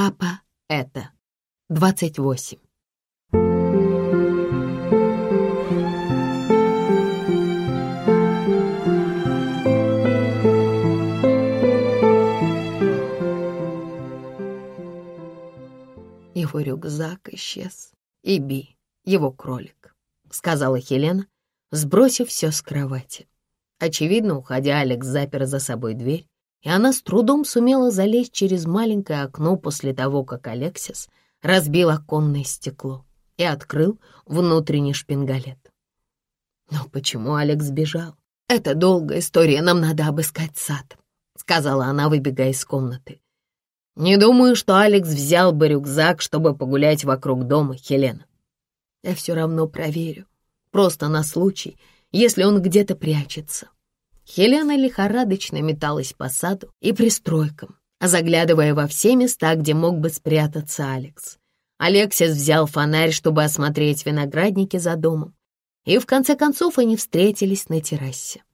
Капа это. 28. Его рюкзак исчез. И Би, его кролик, сказала Хелена, сбросив все с кровати. Очевидно, уходя, Алекс запер за собой дверь, и она с трудом сумела залезть через маленькое окно после того, как Алексис разбил оконное стекло и открыл внутренний шпингалет. «Но почему Алекс сбежал? Это долгая история, нам надо обыскать сад», — сказала она, выбегая из комнаты. «Не думаю, что Алекс взял бы рюкзак, чтобы погулять вокруг дома, Хелена. Я все равно проверю, просто на случай, если он где-то прячется». Хелена лихорадочно металась по саду и пристройкам, заглядывая во все места, где мог бы спрятаться Алекс. Алексис взял фонарь, чтобы осмотреть виноградники за домом, и в конце концов они встретились на террасе.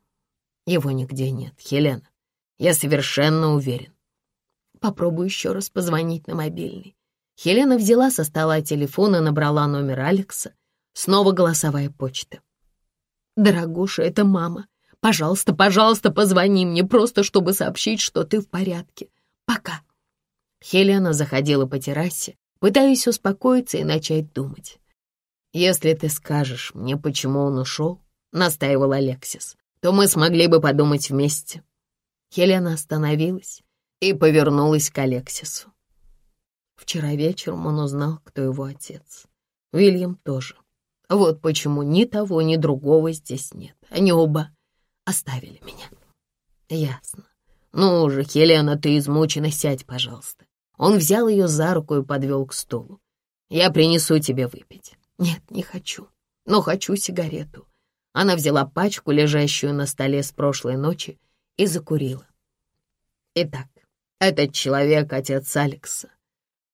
Его нигде нет, Хелена. Я совершенно уверен. Попробую еще раз позвонить на мобильный. Хелена взяла со стола телефон и набрала номер Алекса. Снова голосовая почта. «Дорогуша, это мама. Пожалуйста, пожалуйста, позвони мне, просто чтобы сообщить, что ты в порядке. Пока». Хелена заходила по террасе, пытаясь успокоиться и начать думать. «Если ты скажешь мне, почему он ушел», — настаивал Алексис, «то мы смогли бы подумать вместе». Хелена остановилась и повернулась к Алексису. Вчера вечером он узнал, кто его отец. Уильям тоже. Вот почему ни того, ни другого здесь нет. Они оба оставили меня. Ясно. Ну же, Хелена, ты измучена, сядь, пожалуйста. Он взял ее за руку и подвел к стулу. Я принесу тебе выпить. Нет, не хочу, но хочу сигарету. Она взяла пачку, лежащую на столе с прошлой ночи, и закурила. Итак, этот человек — отец Алекса.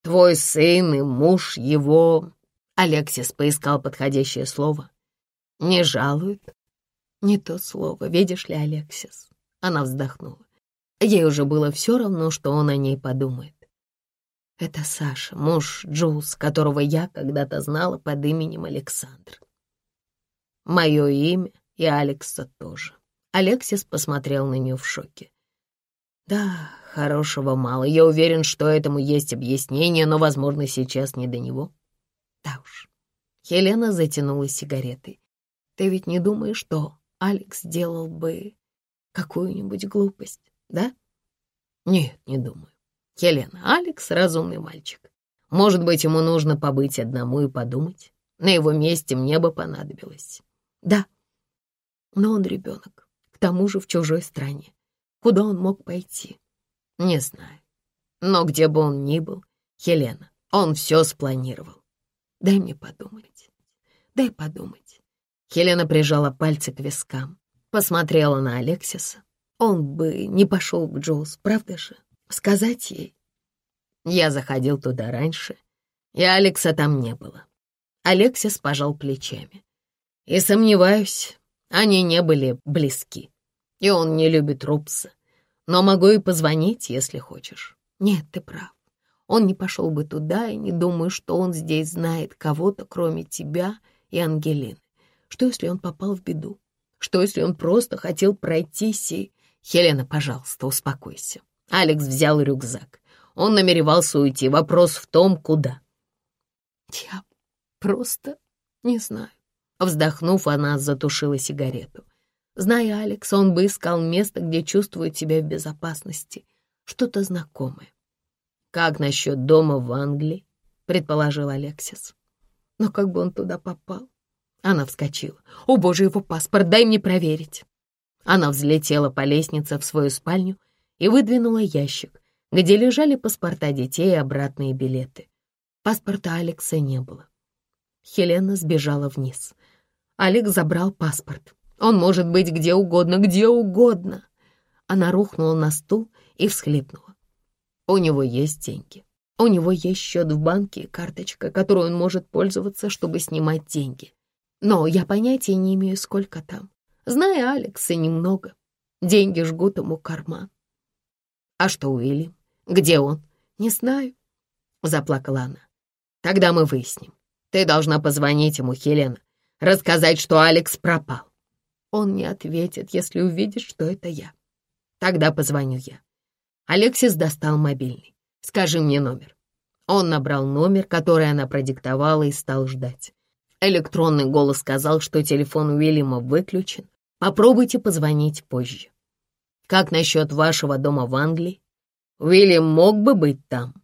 Твой сын и муж его... Алексис поискал подходящее слово. Не жалуют? Не то слово, видишь ли, Алексис. Она вздохнула. Ей уже было все равно, что он о ней подумает. Это Саша, муж Джулс, которого я когда-то знала под именем Александр. Мое имя и Алекса тоже. Алексис посмотрел на нее в шоке. Да, хорошего мало. Я уверен, что этому есть объяснение, но, возможно, сейчас не до него. Да уж. Хелена затянула сигаретой. Ты ведь не думаешь, что Алекс сделал бы какую-нибудь глупость, да? Нет, не думаю. Хелена, Алекс — разумный мальчик. Может быть, ему нужно побыть одному и подумать. На его месте мне бы понадобилось. Да, но он ребенок, к тому же в чужой стране. Куда он мог пойти? Не знаю. Но где бы он ни был, Хелена, он все спланировал. Дай мне подумать. Дай подумать. Хелена прижала пальцы к вискам, посмотрела на Алексиса. Он бы не пошел к Джоуз, правда же? Сказать ей. Я заходил туда раньше, и Алекса там не было. Алексис пожал плечами. И сомневаюсь, они не были близки и он не любит Рупса. Но могу и позвонить, если хочешь. Нет, ты прав. Он не пошел бы туда, и не думаю, что он здесь знает кого-то, кроме тебя и Ангелины. Что, если он попал в беду? Что, если он просто хотел пройтись и... Хелена, пожалуйста, успокойся. Алекс взял рюкзак. Он намеревался уйти. Вопрос в том, куда. Я просто не знаю. Вздохнув, она затушила сигарету. Зная Алекс, он бы искал место, где чувствует себя в безопасности, что-то знакомое. «Как насчет дома в Англии?» — предположил Алексис. «Но как бы он туда попал?» Она вскочила. «О, боже, его паспорт, дай мне проверить!» Она взлетела по лестнице в свою спальню и выдвинула ящик, где лежали паспорта детей и обратные билеты. Паспорта Алекса не было. Хелена сбежала вниз. Алекс забрал паспорт. Он может быть где угодно, где угодно. Она рухнула на стул и всхлипнула. У него есть деньги. У него есть счет в банке и карточка, которой он может пользоваться, чтобы снимать деньги. Но я понятия не имею, сколько там. Зная Алекса, немного. Деньги жгут ему карман. А что Уильям? Где он? Не знаю. — заплакала она. «Тогда мы выясним. Ты должна позвонить ему, Хелена, рассказать, что Алекс пропал. Он не ответит, если увидит, что это я. Тогда позвоню я». Алексис достал мобильный. «Скажи мне номер». Он набрал номер, который она продиктовала, и стал ждать. Электронный голос сказал, что телефон Уильяма выключен. Попробуйте позвонить позже. Как насчет вашего дома в Англии? Уильям мог бы быть там.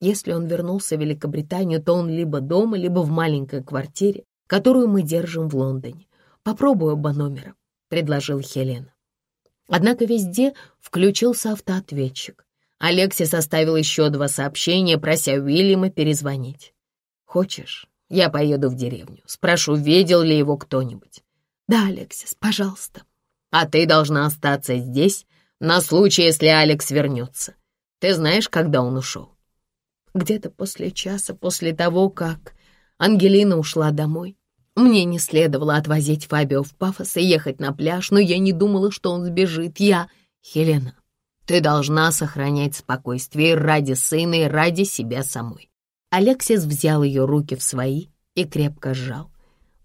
Если он вернулся в Великобританию, то он либо дома, либо в маленькой квартире, которую мы держим в Лондоне. Попробую оба номера, — предложил Хелена. Однако везде включился автоответчик. Алекси составил еще два сообщения, прося Уильяма перезвонить. «Хочешь, я поеду в деревню, спрошу, видел ли его кто-нибудь?» «Да, Алексис, пожалуйста». «А ты должна остаться здесь на случай, если Алекс вернется. Ты знаешь, когда он ушел?» «Где-то после часа, после того, как Ангелина ушла домой. Мне не следовало отвозить Фабио в Пафос и ехать на пляж, но я не думала, что он сбежит. Я... Хелена, ты должна сохранять спокойствие ради сына и ради себя самой. Алексис взял ее руки в свои и крепко сжал.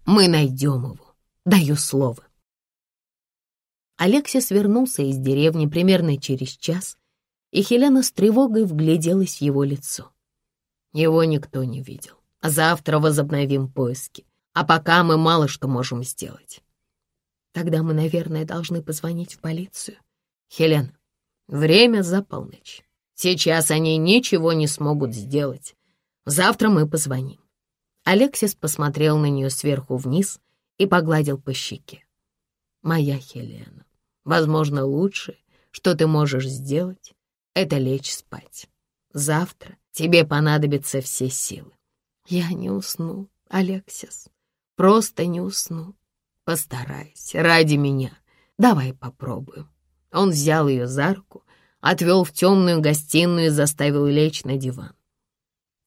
Мы найдем его, даю слово. Алексис вернулся из деревни примерно через час, и Хелена с тревогой вгляделась в его лицо. Его никто не видел. Завтра возобновим поиски, а пока мы мало что можем сделать. Тогда мы, наверное, должны позвонить в полицию. Хелена, Время за полночь. Сейчас они ничего не смогут сделать. Завтра мы позвоним. Алексис посмотрел на нее сверху вниз и погладил по щеке. «Моя Хелена, возможно, лучшее, что ты можешь сделать, это лечь спать. Завтра тебе понадобятся все силы. Я не усну, Алексис, просто не усну. Постарайся, ради меня. Давай попробуем. Он взял ее за руку, отвел в темную гостиную и заставил лечь на диван.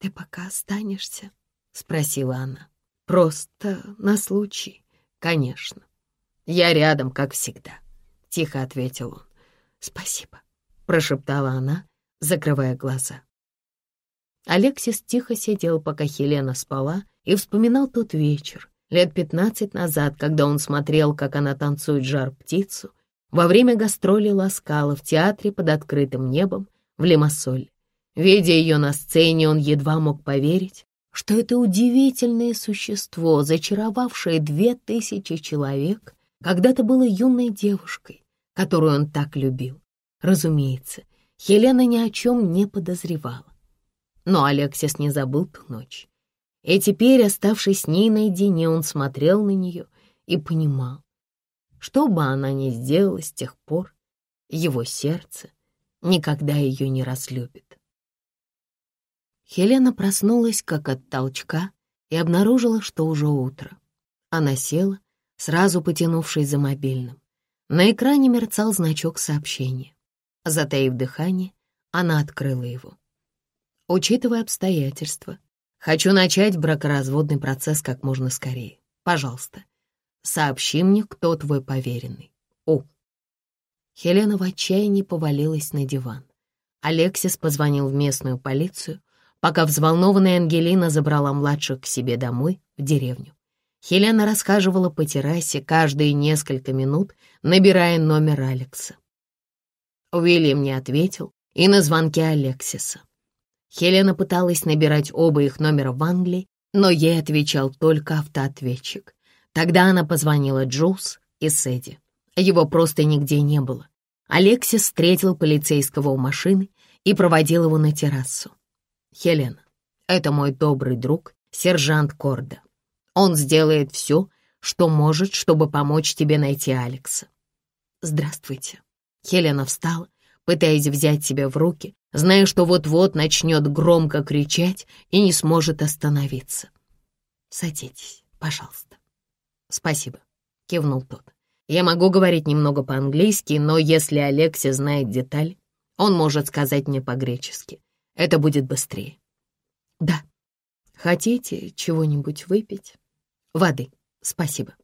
«Ты пока останешься?» — спросила она. «Просто на случай, конечно. Я рядом, как всегда», — тихо ответил он. «Спасибо», — прошептала она, закрывая глаза. Алексис тихо сидел, пока Хелена спала, и вспоминал тот вечер, лет пятнадцать назад, когда он смотрел, как она танцует жар-птицу, во время гастроли Ласкала в театре под открытым небом в Лимассоле. Видя ее на сцене, он едва мог поверить, что это удивительное существо, зачаровавшее две тысячи человек, когда-то было юной девушкой, которую он так любил. Разумеется, Хелена ни о чем не подозревала. Но Алексис не забыл ту ночь. И теперь, оставшись с ней наедине, он смотрел на нее и понимал, что бы она ни сделала с тех пор, его сердце никогда ее не разлюбит. Хелена проснулась как от толчка и обнаружила, что уже утро. Она села, сразу потянувшись за мобильным. На экране мерцал значок сообщения. Затаив дыхание, она открыла его. Учитывая обстоятельства, хочу начать бракоразводный процесс как можно скорее. Пожалуйста, Сообщи мне, кто твой поверенный. О. Хелена в отчаянии повалилась на диван. Алексис позвонил в местную полицию, пока взволнованная Ангелина забрала младших к себе домой, в деревню. Хелена расхаживала по террасе каждые несколько минут, набирая номер Алекса. Уильям не ответил и на звонки Алексиса. Хелена пыталась набирать оба их номера в Англии, но ей отвечал только автоответчик. Тогда она позвонила Джулс и Сэдди. Его просто нигде не было. Алексис встретил полицейского у машины и проводил его на террасу. «Хелена, это мой добрый друг, сержант Корда. Он сделает все, что может, чтобы помочь тебе найти Алекса». «Здравствуйте». Хелена встала, пытаясь взять себя в руки, зная, что вот-вот начнет громко кричать и не сможет остановиться. «Садитесь, пожалуйста». «Спасибо», — кивнул тот. «Я могу говорить немного по-английски, но если Алекси знает деталь, он может сказать мне по-гречески. Это будет быстрее». «Да. Хотите чего-нибудь выпить?» «Воды, спасибо».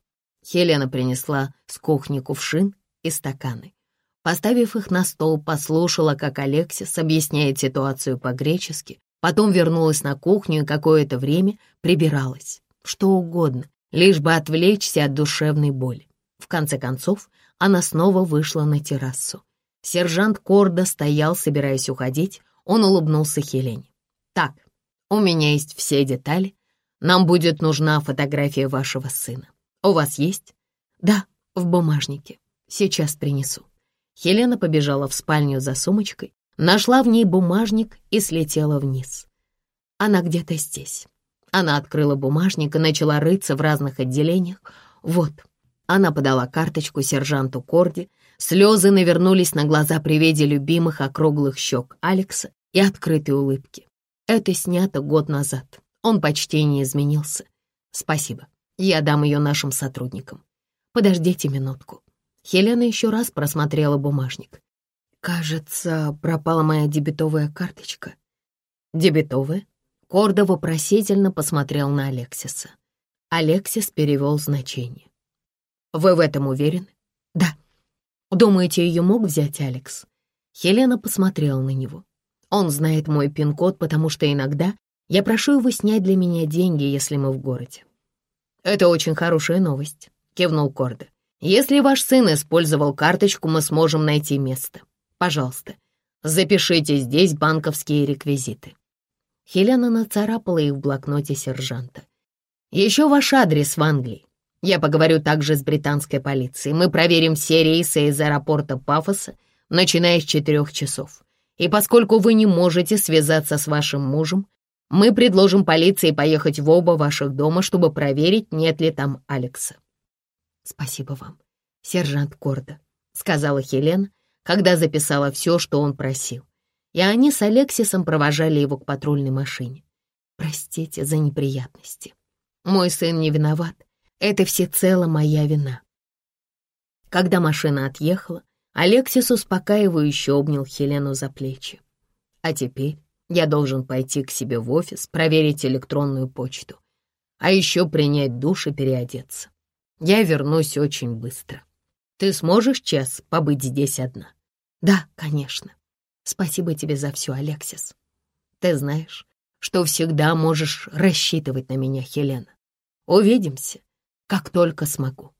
Хелена принесла с кухни кувшин и стаканы. Поставив их на стол, послушала, как Алексис объясняет ситуацию по-гречески, Потом вернулась на кухню и какое-то время прибиралась. Что угодно, лишь бы отвлечься от душевной боли. В конце концов, она снова вышла на террасу. Сержант Корда стоял, собираясь уходить. Он улыбнулся Хелене. «Так, у меня есть все детали. Нам будет нужна фотография вашего сына. У вас есть?» «Да, в бумажнике. Сейчас принесу». Хелена побежала в спальню за сумочкой, нашла в ней бумажник и слетела вниз. Она где-то здесь. Она открыла бумажник и начала рыться в разных отделениях. Вот, она подала карточку сержанту Корди, слезы навернулись на глаза при виде любимых округлых щек Алекса и открытой улыбки. Это снято год назад. Он почти не изменился. Спасибо. Я дам ее нашим сотрудникам. Подождите минутку. Хелена еще раз просмотрела бумажник. Кажется, пропала моя дебетовая карточка. Дебетовая? Кордо вопросительно посмотрел на Алексиса. Алексис перевел значение. «Вы в этом уверены?» «Да». «Думаете, ее мог взять Алекс?» Хелена посмотрела на него. «Он знает мой пин-код, потому что иногда я прошу его снять для меня деньги, если мы в городе». «Это очень хорошая новость», — кивнул Кордо. «Если ваш сын использовал карточку, мы сможем найти место. Пожалуйста, запишите здесь банковские реквизиты». Хелена нацарапала их в блокноте сержанта. «Еще ваш адрес в Англии. Я поговорю также с британской полицией. Мы проверим все рейсы из аэропорта Пафоса, начиная с четырех часов. И поскольку вы не можете связаться с вашим мужем, мы предложим полиции поехать в оба ваших дома, чтобы проверить, нет ли там Алекса». «Спасибо вам, сержант Корда», — сказала Хелена, когда записала все, что он просил и они с Алексисом провожали его к патрульной машине. Простите за неприятности. Мой сын не виноват. Это всецело моя вина. Когда машина отъехала, Алексис успокаивающе обнял Хелену за плечи. А теперь я должен пойти к себе в офис, проверить электронную почту, а еще принять душ и переодеться. Я вернусь очень быстро. Ты сможешь час побыть здесь одна? Да, конечно. Спасибо тебе за все, Алексис. Ты знаешь, что всегда можешь рассчитывать на меня, Хелена. Увидимся, как только смогу.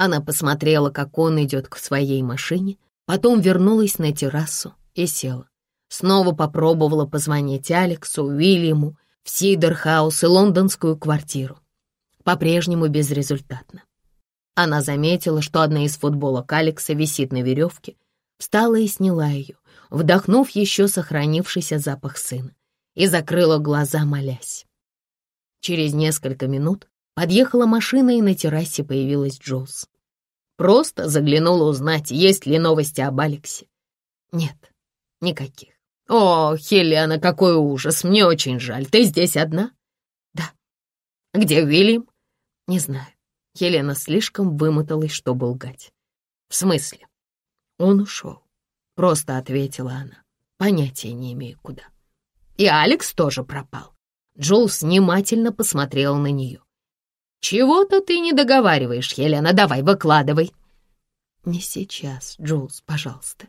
Она посмотрела, как он идет к своей машине, потом вернулась на террасу и села. Снова попробовала позвонить Алексу, Уильяму, в Сидерхаус и лондонскую квартиру. По-прежнему безрезультатно. Она заметила, что одна из футболок Алекса висит на веревке, встала и сняла ее вдохнув еще сохранившийся запах сына, и закрыла глаза, молясь. Через несколько минут подъехала машина, и на террасе появилась Джоз. Просто заглянула узнать, есть ли новости об Алексе. Нет, никаких. «О, Хелена, какой ужас! Мне очень жаль. Ты здесь одна?» «Да». «Где Уильям?» «Не знаю». Хелена слишком вымоталась, чтобы лгать. «В смысле?» «Он ушел. Просто ответила она. Понятия не имею, куда. И Алекс тоже пропал. Джулс внимательно посмотрел на нее. «Чего-то ты не договариваешь, Хелена. Давай, выкладывай». «Не сейчас, Джулс, пожалуйста.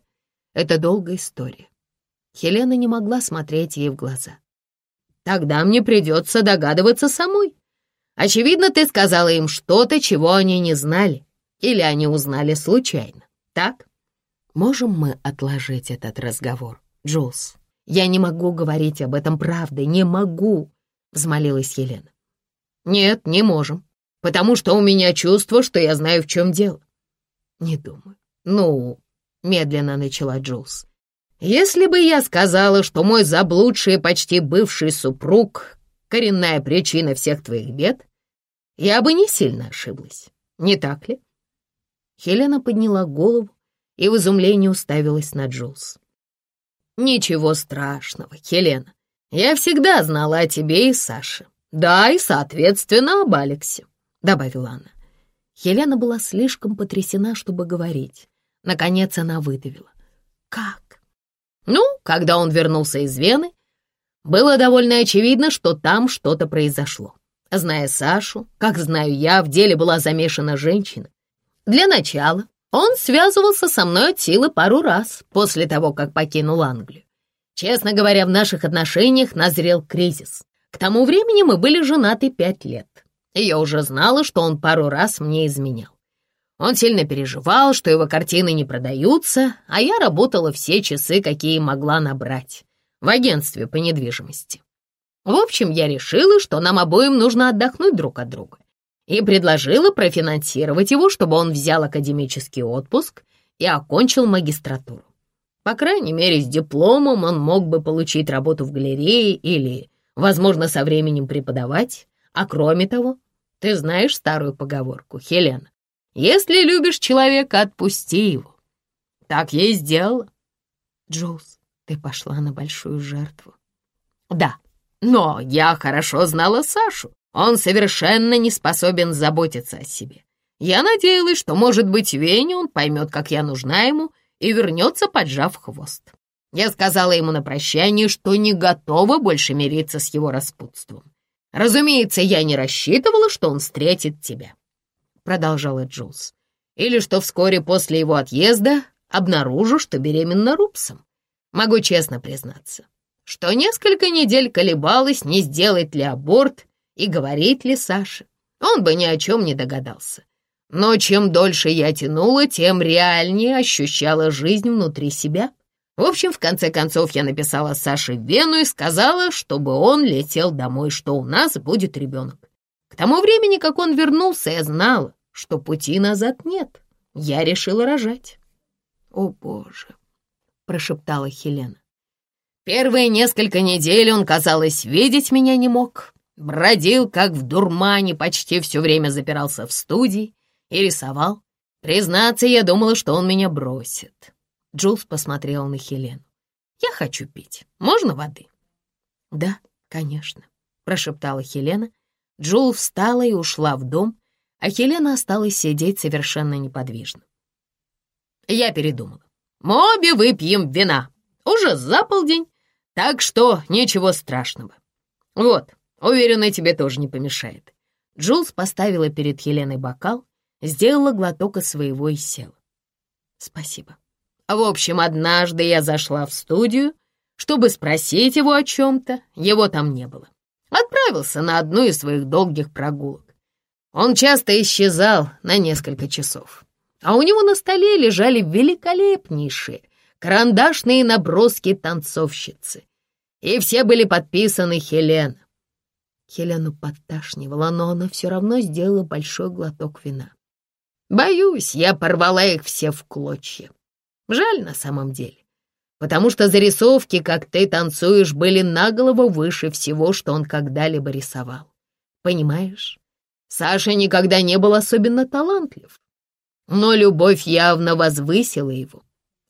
Это долгая история». Хелена не могла смотреть ей в глаза. «Тогда мне придется догадываться самой. Очевидно, ты сказала им что-то, чего они не знали. Или они узнали случайно, так?» Можем мы отложить этот разговор, Джулс? Я не могу говорить об этом правдой, не могу, взмолилась Елена. Нет, не можем, потому что у меня чувство, что я знаю, в чем дело. Не думаю. Ну, медленно начала Джулс. Если бы я сказала, что мой заблудший почти бывший супруг — коренная причина всех твоих бед, я бы не сильно ошиблась, не так ли? Хелена подняла голову и в изумлении уставилась на Джулс. «Ничего страшного, Хелена. Я всегда знала о тебе и Саше. Да, и, соответственно, об Алексе», — добавила она. Хелена была слишком потрясена, чтобы говорить. Наконец она выдавила. «Как?» «Ну, когда он вернулся из Вены, было довольно очевидно, что там что-то произошло. Зная Сашу, как знаю я, в деле была замешана женщина. Для начала он связывался со мной от силы пару раз после того, как покинул Англию. Честно говоря, в наших отношениях назрел кризис. К тому времени мы были женаты пять лет, и я уже знала, что он пару раз мне изменял. Он сильно переживал, что его картины не продаются, а я работала все часы, какие могла набрать, в агентстве по недвижимости. В общем, я решила, что нам обоим нужно отдохнуть друг от друга, и предложила профинансировать его, чтобы он взял академический отпуск и окончил магистратуру. По крайней мере, с дипломом он мог бы получить работу в галерее или, возможно, со временем преподавать. А кроме того, ты знаешь старую поговорку, Хелена, если любишь человека, отпусти его. Так я и сделала. Джоуз, ты пошла на большую жертву. Да, но я хорошо знала Сашу. Он совершенно не способен заботиться о себе. Я надеялась, что, может быть, Вене он поймет, как я нужна ему, и вернется, поджав хвост. Я сказала ему на прощание, что не готова больше мириться с его распутством. Разумеется, я не рассчитывала, что он встретит тебя, — продолжала Джулс. Или что вскоре после его отъезда обнаружу, что беременна Рупсом. Могу честно признаться, что несколько недель колебалась, не сделать ли аборт и говорить ли Саше. Он бы ни о чем не догадался. Но чем дольше я тянула, тем реальнее ощущала жизнь внутри себя. В общем, в конце концов, я написала Саше в Вену и сказала, чтобы он летел домой, что у нас будет ребенок. К тому времени, как он вернулся, я знала, что пути назад нет. Я решила рожать. «О, Боже!» — прошептала Хелена. Первые несколько недель он, казалось, видеть меня не мог. Бродил, как в дурмане, почти все время запирался в студии и рисовал. Признаться, я думала, что он меня бросит. Джулс посмотрел на Хелену. «Я хочу пить. Можно воды?» «Да, конечно», — прошептала Хелена. Джул встала и ушла в дом, а Хелена осталась сидеть совершенно неподвижно. Я передумала. «Мы обе выпьем вина. Уже за полдень, так что ничего страшного. Вот, уверена, тебе тоже не помешает». Джулс поставила перед Хеленой бокал, сделала глоток из своего и села. «Спасибо». В общем, однажды я зашла в студию, чтобы спросить его о чем-то, его там не было. Отправился на одну из своих долгих прогулок. Он часто исчезал на несколько часов, а у него на столе лежали великолепнейшие карандашные наброски танцовщицы, и все были подписаны Хелена. Хелену подташнивала, но она все равно сделала большой глоток вина. Боюсь, я порвала их все в клочья. Жаль на самом деле, потому что зарисовки, как ты танцуешь, были на голову выше всего, что он когда-либо рисовал. Понимаешь, Саша никогда не был особенно талантлив, но любовь явно возвысила его.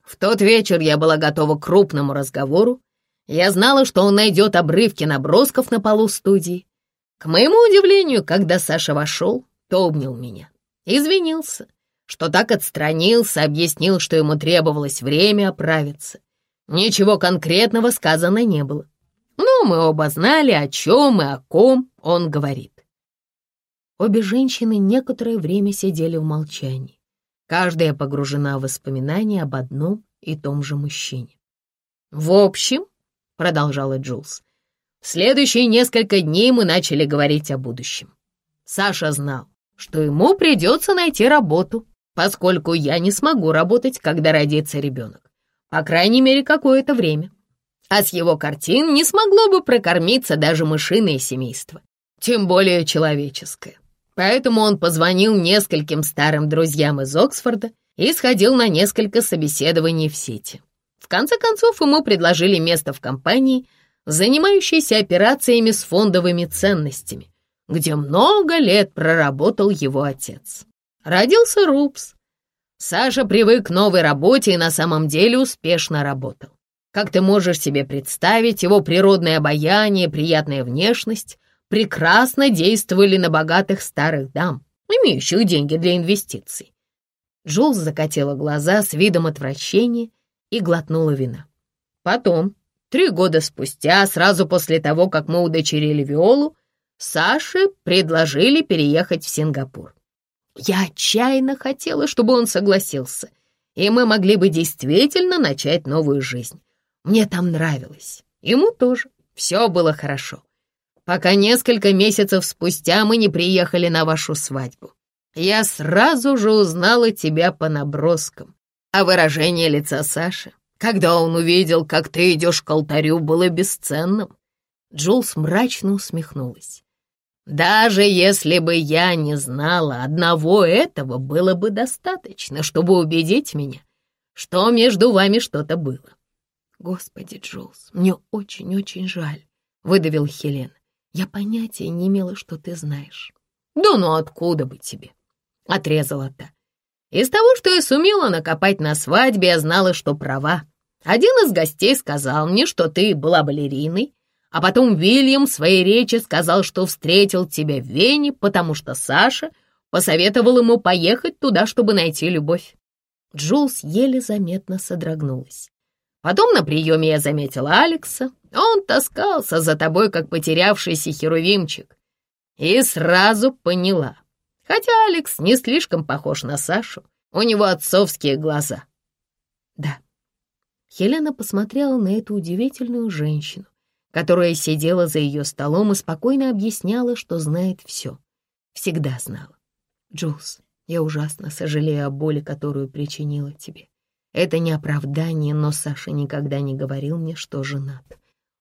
В тот вечер я была готова к крупному разговору. Я знала, что он найдет обрывки набросков на полу студии. К моему удивлению, когда Саша вошел, то обнял меня. Извинился, что так отстранился, объяснил, что ему требовалось время оправиться. Ничего конкретного сказано не было. Но мы оба знали, о чем и о ком он говорит. Обе женщины некоторое время сидели в молчании. Каждая погружена в воспоминания об одном и том же мужчине. «В общем», — продолжала Джулс, — «в следующие несколько дней мы начали говорить о будущем. Саша знал, что ему придется найти работу, поскольку я не смогу работать, когда родится ребенок. По крайней мере, какое-то время. А с его картин не смогло бы прокормиться даже мышиное семейство, тем более человеческое. Поэтому он позвонил нескольким старым друзьям из Оксфорда и сходил на несколько собеседований в сети. В конце концов, ему предложили место в компании, занимающейся операциями с фондовыми ценностями, где много лет проработал его отец. Родился Рупс. Саша привык к новой работе и на самом деле успешно работал. Как ты можешь себе представить, его природное обаяние, приятная внешность прекрасно действовали на богатых старых дам, имеющих деньги для инвестиций. Джулс закатила глаза с видом отвращения и глотнула вина. Потом, три года спустя, сразу после того, как мы удочерили Виолу, Саше предложили переехать в Сингапур. Я отчаянно хотела, чтобы он согласился, и мы могли бы действительно начать новую жизнь. Мне там нравилось. Ему тоже. Все было хорошо. Пока несколько месяцев спустя мы не приехали на вашу свадьбу. Я сразу же узнала тебя по наброскам. А выражение лица Саши, когда он увидел, как ты идешь к алтарю, было бесценным. Джулс мрачно усмехнулась. Даже если бы я не знала, одного этого было бы достаточно, чтобы убедить меня, что между вами что-то было. Господи, Джулс, мне очень-очень жаль, — выдавил Хелен. Я понятия не имела, что ты знаешь. Да ну откуда бы тебе? — отрезала та. Из того, что я сумела накопать на свадьбе, я знала, что права. Один из гостей сказал мне, что ты была балериной, а потом Вильям в своей речи сказал, что встретил тебя в Вене, потому что Саша посоветовал ему поехать туда, чтобы найти любовь. Джулс еле заметно содрогнулась. Потом на приеме я заметила Алекса. Он таскался за тобой, как потерявшийся херувимчик. И сразу поняла, Хотя Алекс не слишком похож на Сашу, у него отцовские глаза. Да. Хелена посмотрела на эту удивительную женщину, которая сидела за ее столом и спокойно объясняла, что знает все. Всегда знала. Джулс, я ужасно сожалею о боли, которую причинила тебе. Это не оправдание, но Саша никогда не говорил мне, что женат.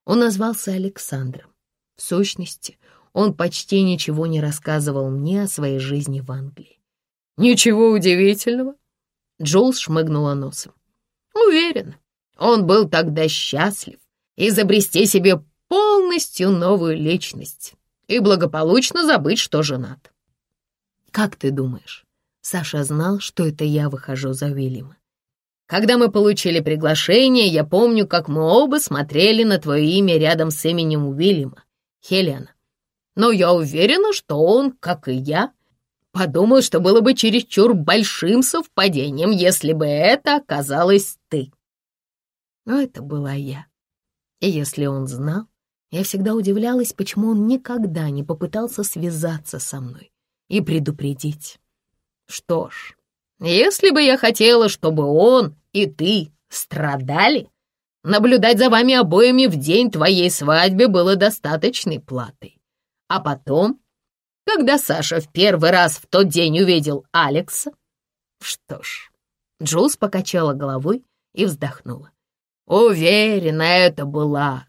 Он назвался Александром. В сущности, он почти ничего не рассказывал мне о своей жизни в Англии. «Ничего удивительного», — Джоул шмыгнула носом. «Уверен, он был тогда счастлив изобрести себе полностью новую личность и благополучно забыть, что женат». «Как ты думаешь?» Саша знал, что это я выхожу за Уильяма. Когда мы получили приглашение, я помню, как мы оба смотрели на твое имя рядом с именем Уильяма, Хелена но я уверена, что он, как и я, подумал, что было бы чересчур большим совпадением, если бы это оказалась ты. Но это была я. И если он знал, я всегда удивлялась, почему он никогда не попытался связаться со мной и предупредить. Что ж, если бы я хотела, чтобы он и ты страдали, наблюдать за вами обоими в день твоей свадьбы было достаточной платой. А потом, когда Саша в первый раз в тот день увидел Алекса... Что ж, Джулс покачала головой и вздохнула. Уверена, это был ад.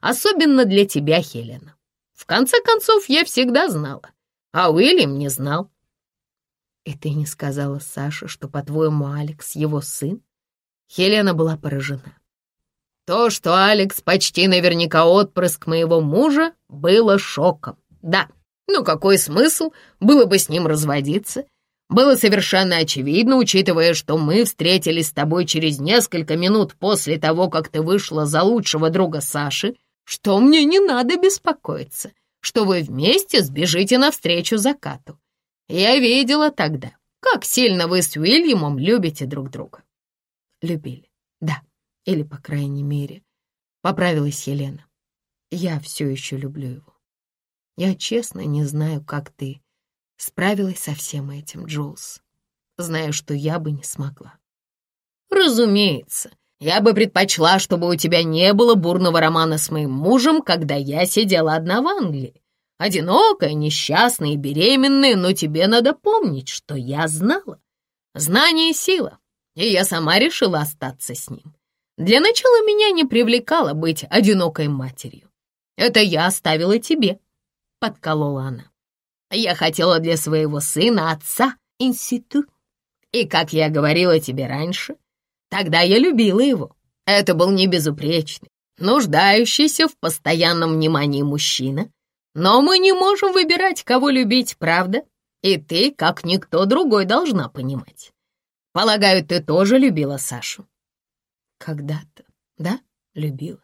Особенно для тебя, Хелена. В конце концов, я всегда знала, а Уильям не знал. И ты не сказала Саше, что, по-твоему, Алекс его сын? Хелена была поражена. То, что Алекс почти наверняка отпрыск моего мужа, было шоком. Да, ну какой смысл было бы с ним разводиться? Было совершенно очевидно, учитывая, что мы встретились с тобой через несколько минут после того, как ты вышла за лучшего друга Саши, что мне не надо беспокоиться, что вы вместе сбежите навстречу закату. Я видела тогда, как сильно вы с Уильямом любите друг друга. Любили, да. Или, по крайней мере, поправилась Елена. Я все еще люблю его. Я честно не знаю, как ты справилась со всем этим, Джулс. Знаю, что я бы не смогла. Разумеется, я бы предпочла, чтобы у тебя не было бурного романа с моим мужем, когда я сидела одна в Англии. Одинокая, несчастная и беременная, но тебе надо помнить, что я знала. Знание — сила, и я сама решила остаться с ним. Для начала меня не привлекало быть одинокой матерью. Это я оставила тебе, — подколола она. Я хотела для своего сына отца институт. И, как я говорила тебе раньше, тогда я любила его. Это был не безупречный, нуждающийся в постоянном внимании мужчина. Но мы не можем выбирать, кого любить, правда? И ты, как никто другой, должна понимать. Полагаю, ты тоже любила Сашу. Когда-то, да, любила.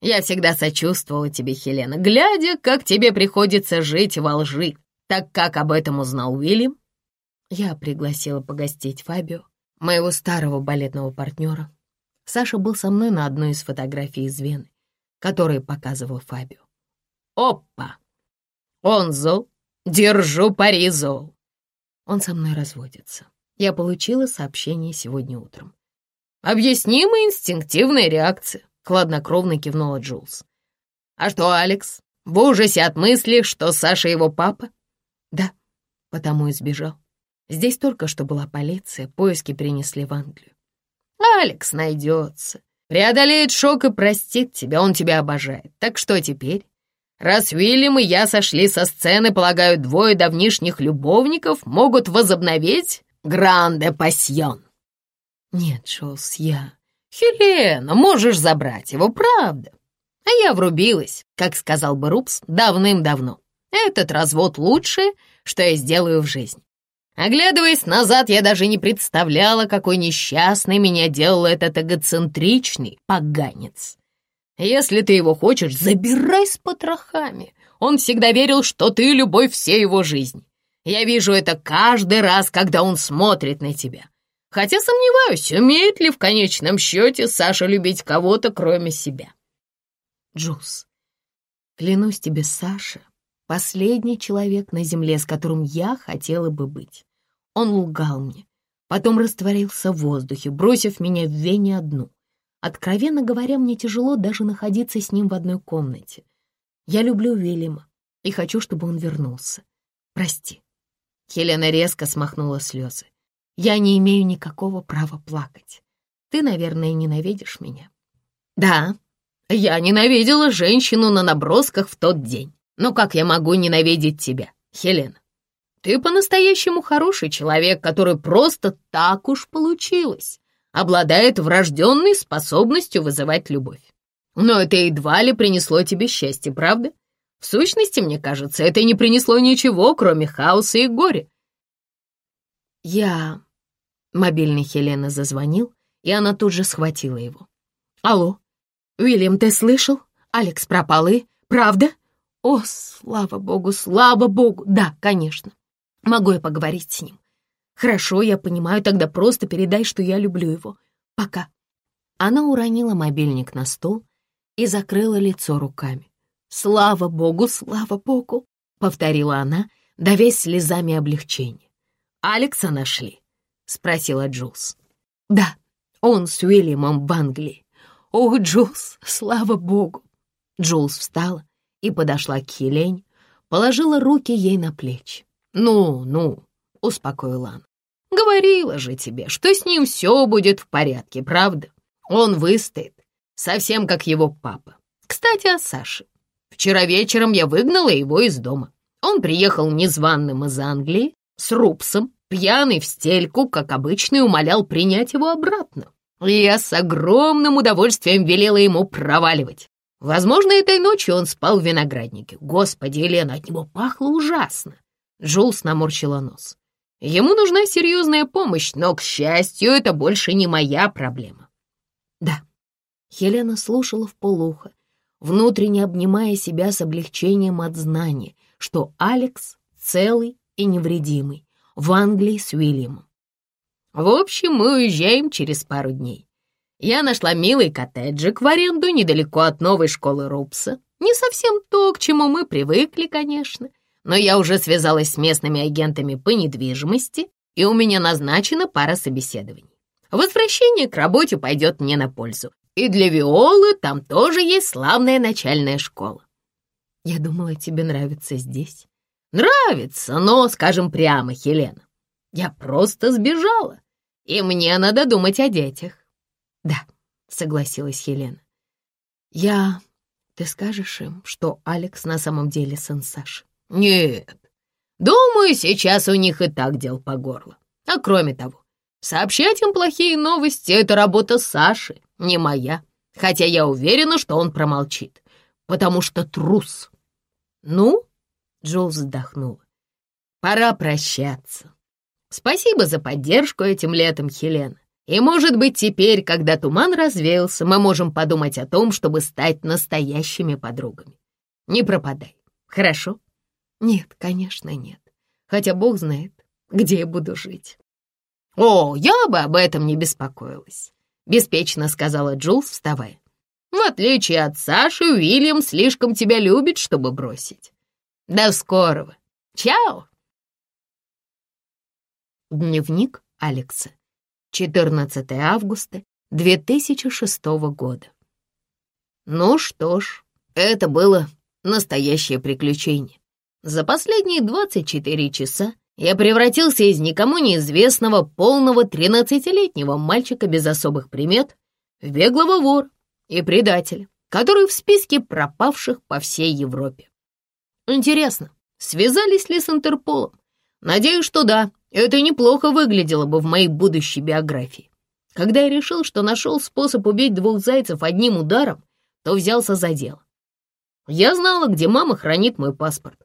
Я всегда сочувствовала тебе, Хелена, глядя, как тебе приходится жить во лжи, так как об этом узнал Уильям. Я пригласила погостить Фабио, моего старого балетного партнера. Саша был со мной на одной из фотографий из Вены, которые показывал Фабио. Опа! Он зол? Держу пари зол. Он со мной разводится. Я получила сообщение сегодня утром. Объяснимая инстинктивная реакция. Хладнокровно кивнула Джулс. «А что, Алекс, в ужасе от мысли, что Саша его папа?» «Да, потому и сбежал. Здесь только что была полиция, поиски принесли в Англию. Алекс найдется, преодолеет шок и простит тебя, он тебя обожает. Так что теперь? Раз Уильям и я сошли со сцены, полагаю, двое давнишних любовников могут возобновить Гранде Пасьон. Нет, Джоус, я... Хелена, можешь забрать его, правда. А я врубилась, как сказал бы Рупс, давным-давно. Этот развод лучшее, что я сделаю в жизни. Оглядываясь назад, я даже не представляла, какой несчастный меня делал этот эгоцентричный поганец. Если ты его хочешь, забирай с потрохами. Он всегда верил, что ты любовь всей его жизни. Я вижу это каждый раз, когда он смотрит на тебя. Хотя сомневаюсь, умеет ли в конечном счете Саша любить кого-то, кроме себя. Джуз, клянусь тебе, Саша, последний человек на земле, с которым я хотела бы быть. Он лгал мне, потом растворился в воздухе, бросив меня в Вене одну. Откровенно говоря, мне тяжело даже находиться с ним в одной комнате. Я люблю Вильяма и хочу, чтобы он вернулся. Прости. Хелена резко смахнула слезы. Я не имею никакого права плакать. Ты, наверное, ненавидишь меня. Да, я ненавидела женщину на набросках в тот день. Но как я могу ненавидеть тебя, Хелена? Ты по-настоящему хороший человек, который просто так уж получилось, обладает врожденной способностью вызывать любовь. Но это едва ли принесло тебе счастье, правда? В сущности, мне кажется, это не принесло ничего, кроме хаоса и горя. Я... Мобильный Хелены зазвонил, и она тут же схватила его. «Алло, Уильям, ты слышал? Алекс пропал и... Правда? О, слава богу, слава богу! Да, конечно. Могу я поговорить с ним? Хорошо, я понимаю, тогда просто передай, что я люблю его. Пока. Она уронила мобильник на стол и закрыла лицо руками. «Слава богу, слава богу!» — повторила она, давясь слезами облегчения. «Алекса нашли?» — спросила Джулс. «Да, он с Уильямом в Англии. Ох, Джулс, слава богу!» Джулс встала и подошла к Хелене, положила руки ей на плечи. «Ну, ну», — успокоила она. «Говорила же тебе, что с ним все будет в порядке, правда? Он выстоит, совсем как его папа. Кстати, о Саше. Вчера вечером я выгнала его из дома. Он приехал незваным из Англии, с Рупсом, пьяный в стельку, как обычно, умолял принять его обратно. Я с огромным удовольствием велела ему проваливать. Возможно, этой ночью он спал в винограднике. Господи, Елена, от него пахло ужасно. Джулс наморщила нос. Ему нужна серьезная помощь, но, к счастью, это больше не моя проблема. Да, Хелена слушала в полухо, внутренне обнимая себя с облегчением от знания, что Алекс целый и невредимый в Англии с Уильямом. В общем, мы уезжаем через пару дней. Я нашла милый коттеджик в аренду недалеко от новой школы Рупса. Не совсем то, к чему мы привыкли, конечно, но я уже связалась с местными агентами по недвижимости, и у меня назначена пара собеседований. Возвращение к работе пойдет мне на пользу. И для Виолы там тоже есть славная начальная школа. Я думала, тебе нравится здесь. Нравится, но, скажем прямо, Хелена, я просто сбежала, и мне надо думать о детях. Да, согласилась Хелена. Я... Ты скажешь им, что Алекс на самом деле сын Саши? Нет, думаю, сейчас у них и так дел по горло. А кроме того, сообщать им плохие новости — это работа Саши, не моя. Хотя я уверена, что он промолчит, потому что трус. Ну, Джоуз вздохнула. Пора прощаться. Спасибо за поддержку этим летом, Хелена. И, может быть, теперь, когда туман развеялся, мы можем подумать о том, чтобы стать настоящими подругами. Не пропадай, хорошо? Нет, конечно, нет. Хотя Бог знает, где я буду жить. О, я бы об этом не беспокоилась, беспечно сказала Джулс, вставая. В отличие от Саши, Уильям слишком тебя любит, чтобы бросить. До скорого. Чао. Дневник Алекса. 14 августа 2006 года. Ну что ж, это было настоящее приключение. За последние 24 часа я превратился из никому неизвестного полного 13-летнего мальчика без особых примет в беглого вора и предателя, который в списке пропавших по всей Европе. Интересно, связались ли с Интерполом? Надеюсь, что да, это неплохо выглядело бы в моей будущей биографии. Когда я решил, что нашел способ убить двух зайцев одним ударом, то взялся за дело. Я знала, где мама хранит мой паспорт,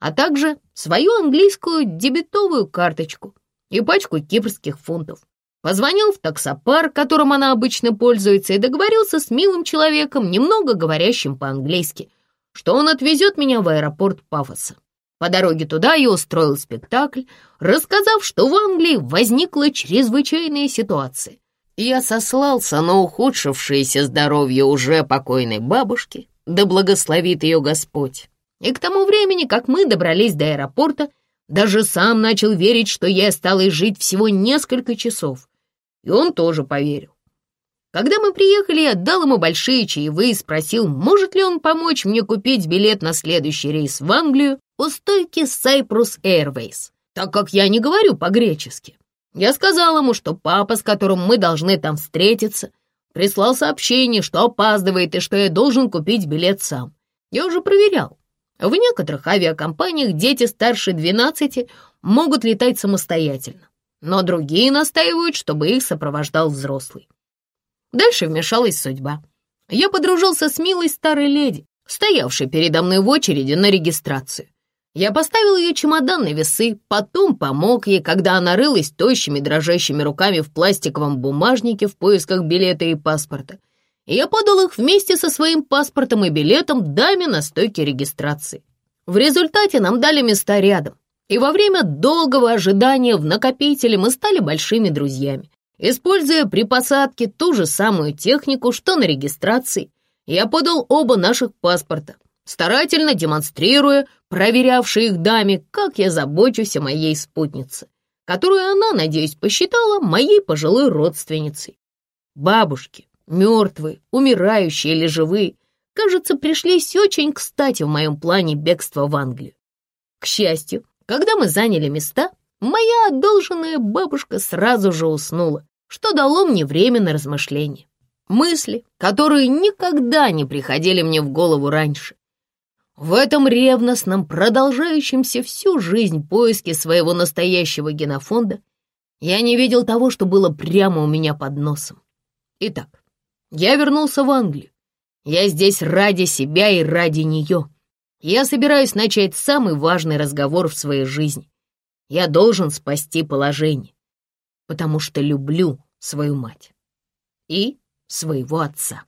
а также свою английскую дебетовую карточку и пачку кипрских фунтов. Позвонил в таксопарк, которым она обычно пользуется, и договорился с милым человеком, немного говорящим по-английски, что он отвезет меня в аэропорт Пафоса. По дороге туда я устроил спектакль, рассказав, что в Англии возникла чрезвычайная ситуация. Я сослался на ухудшившееся здоровье уже покойной бабушки, да благословит ее Господь. И к тому времени, как мы добрались до аэропорта, даже сам начал верить, что я осталась жить всего несколько часов. И он тоже поверил. Когда мы приехали, я отдал ему большие чаевые и спросил, может ли он помочь мне купить билет на следующий рейс в Англию у стойки Cyprus Airways, так как я не говорю по-гречески. Я сказал ему, что папа, с которым мы должны там встретиться, прислал сообщение, что опаздывает и что я должен купить билет сам. Я уже проверял. В некоторых авиакомпаниях дети старше 12 могут летать самостоятельно, но другие настаивают, чтобы их сопровождал взрослый. Дальше вмешалась судьба. Я подружился с милой старой леди, стоявшей передо мной в очереди на регистрацию. Я поставил ее чемодан на весы, потом помог ей, когда она рылась тощими дрожащими руками в пластиковом бумажнике в поисках билета и паспорта. Я подал их вместе со своим паспортом и билетом даме на стойке регистрации. В результате нам дали места рядом, и во время долгого ожидания в накопителе мы стали большими друзьями. Используя при посадке ту же самую технику, что на регистрации, я подал оба наших паспорта, старательно демонстрируя проверявшей их даме, как я забочусь о моей спутнице, которую она, надеюсь, посчитала моей пожилой родственницей. Бабушки, мертвые, умирающие или живые, кажется, пришлись очень кстати в моем плане бегства в Англию. К счастью, когда мы заняли места, моя одолженная бабушка сразу же уснула, что дало мне время на размышления. Мысли, которые никогда не приходили мне в голову раньше. В этом ревностном, продолжающемся всю жизнь поиске своего настоящего генофонда я не видел того, что было прямо у меня под носом. Итак, я вернулся в Англию. Я здесь ради себя и ради нее. Я собираюсь начать самый важный разговор в своей жизни. Я должен спасти положение, потому что люблю свою мать и своего отца.